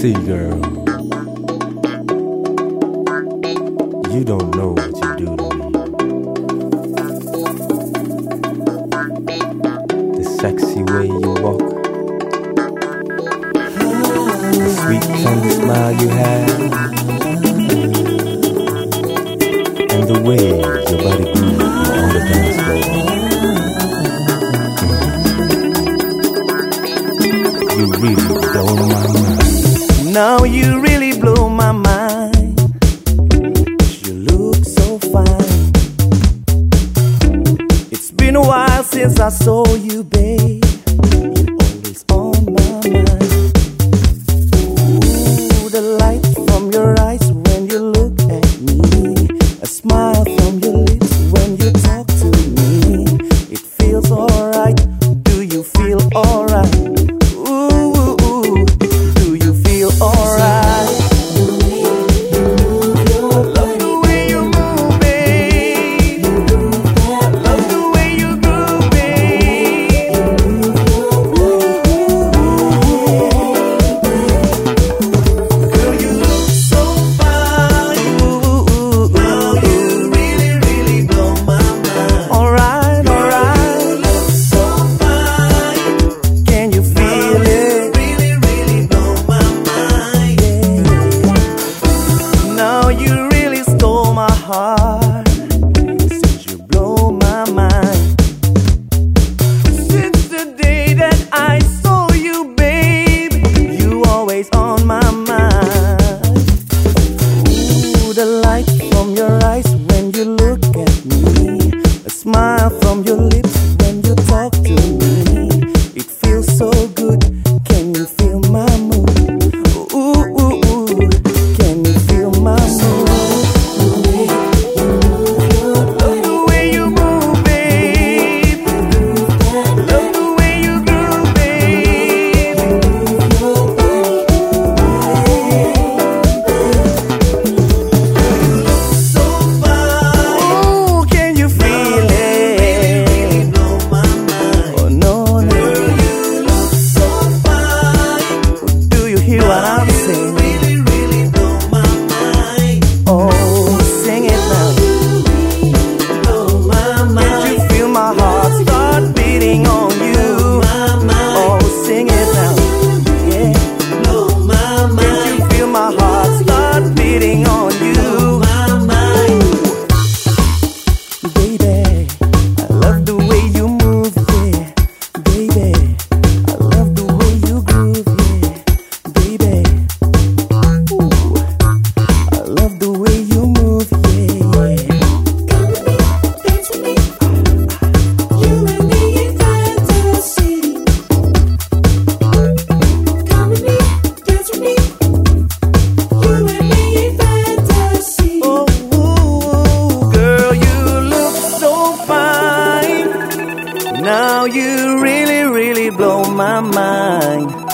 See, girl, you don't know what you do to me. The sexy way you walk, the sweet tongue smile you have, and the way. my mind. You look so fine. It's been a while since I saw you, babe. you mind.